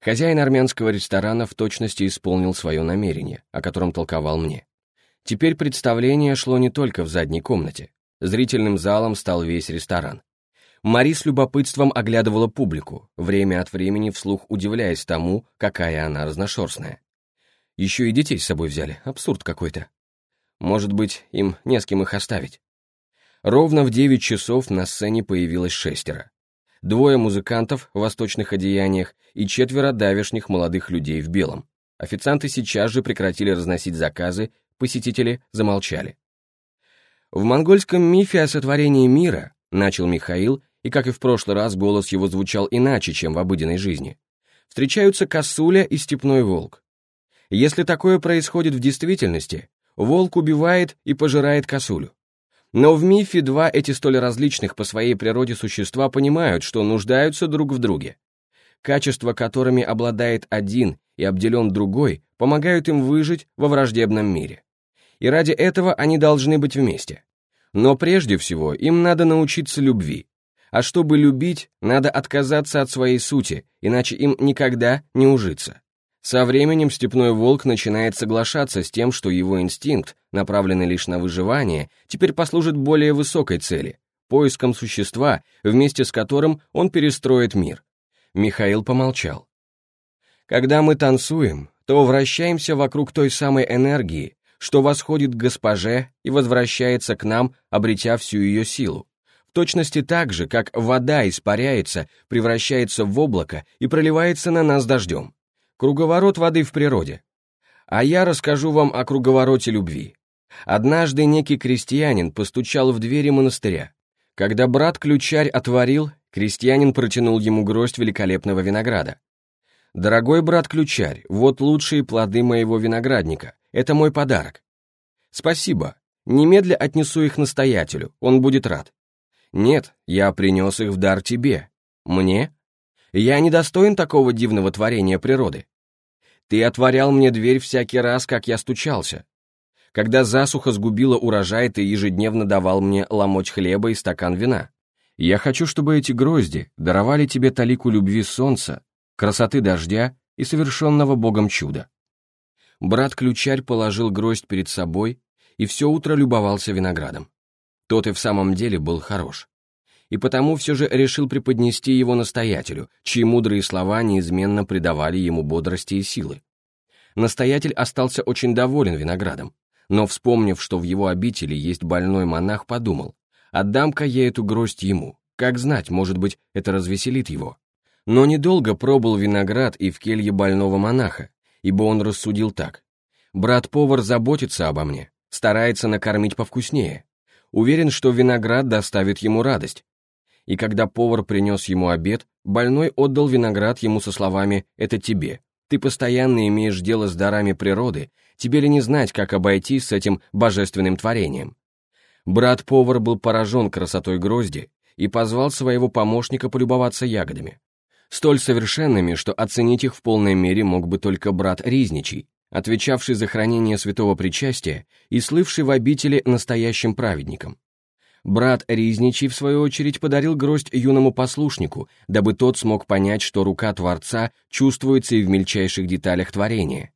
Хозяин армянского ресторана в точности исполнил свое намерение, о котором толковал мне. Теперь представление шло не только в задней комнате. Зрительным залом стал весь ресторан. Мари с любопытством оглядывала публику, время от времени вслух удивляясь тому, какая она разношерстная. Еще и детей с собой взяли, абсурд какой-то. Может быть, им не с кем их оставить. Ровно в девять часов на сцене появилось шестеро двое музыкантов в восточных одеяниях и четверо давешних молодых людей в белом. Официанты сейчас же прекратили разносить заказы, посетители замолчали. В монгольском мифе о сотворении мира, начал Михаил, и как и в прошлый раз голос его звучал иначе, чем в обыденной жизни, встречаются косуля и степной волк. Если такое происходит в действительности, волк убивает и пожирает косулю. Но в мифе два эти столь различных по своей природе существа понимают, что нуждаются друг в друге. Качества, которыми обладает один и обделен другой, помогают им выжить во враждебном мире. И ради этого они должны быть вместе. Но прежде всего им надо научиться любви. А чтобы любить, надо отказаться от своей сути, иначе им никогда не ужиться. Со временем степной волк начинает соглашаться с тем, что его инстинкт, направленный лишь на выживание, теперь послужит более высокой цели – поиском существа, вместе с которым он перестроит мир. Михаил помолчал. Когда мы танцуем, то вращаемся вокруг той самой энергии, что восходит к госпоже и возвращается к нам, обретя всю ее силу. В точности так же, как вода испаряется, превращается в облако и проливается на нас дождем. Круговорот воды в природе. А я расскажу вам о круговороте любви. Однажды некий крестьянин постучал в двери монастыря. Когда брат-ключарь отворил, крестьянин протянул ему гроздь великолепного винограда. «Дорогой брат-ключарь, вот лучшие плоды моего виноградника. Это мой подарок». «Спасибо. Немедля отнесу их настоятелю, он будет рад». «Нет, я принес их в дар тебе». «Мне?» «Я недостоин такого дивного творения природы. Ты отворял мне дверь всякий раз, как я стучался. Когда засуха сгубила урожай, ты ежедневно давал мне ломоть хлеба и стакан вина. Я хочу, чтобы эти грозди даровали тебе талику любви солнца, красоты дождя и совершенного Богом чуда. Брат-ключарь положил гроздь перед собой и все утро любовался виноградом. Тот и в самом деле был хорош и потому все же решил преподнести его настоятелю, чьи мудрые слова неизменно придавали ему бодрости и силы. Настоятель остался очень доволен виноградом, но, вспомнив, что в его обители есть больной монах, подумал, отдам-ка я эту гроздь ему, как знать, может быть, это развеселит его. Но недолго пробыл виноград и в келье больного монаха, ибо он рассудил так. Брат-повар заботится обо мне, старается накормить повкуснее. Уверен, что виноград доставит ему радость, и когда повар принес ему обед, больной отдал виноград ему со словами «это тебе». Ты постоянно имеешь дело с дарами природы, тебе ли не знать, как обойтись с этим божественным творением? Брат-повар был поражен красотой грозди и позвал своего помощника полюбоваться ягодами. Столь совершенными, что оценить их в полной мере мог бы только брат Ризничий, отвечавший за хранение святого причастия и слывший в обители настоящим праведником. Брат Ризничий, в свою очередь, подарил гроздь юному послушнику, дабы тот смог понять, что рука Творца чувствуется и в мельчайших деталях творения.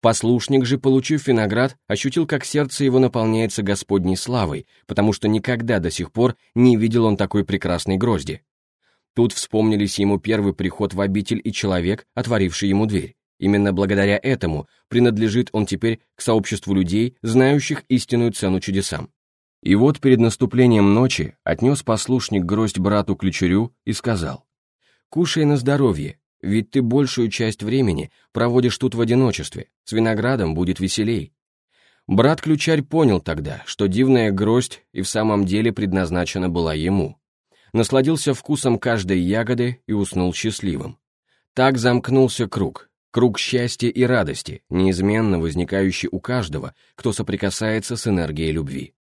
Послушник же, получив виноград, ощутил, как сердце его наполняется Господней славой, потому что никогда до сих пор не видел он такой прекрасной грозди. Тут вспомнились ему первый приход в обитель и человек, отворивший ему дверь. Именно благодаря этому принадлежит он теперь к сообществу людей, знающих истинную цену чудесам. И вот перед наступлением ночи отнес послушник гроздь брату Ключерю и сказал, «Кушай на здоровье, ведь ты большую часть времени проводишь тут в одиночестве, с виноградом будет веселей». Брат-ключарь понял тогда, что дивная гроздь и в самом деле предназначена была ему. Насладился вкусом каждой ягоды и уснул счастливым. Так замкнулся круг, круг счастья и радости, неизменно возникающий у каждого, кто соприкасается с энергией любви.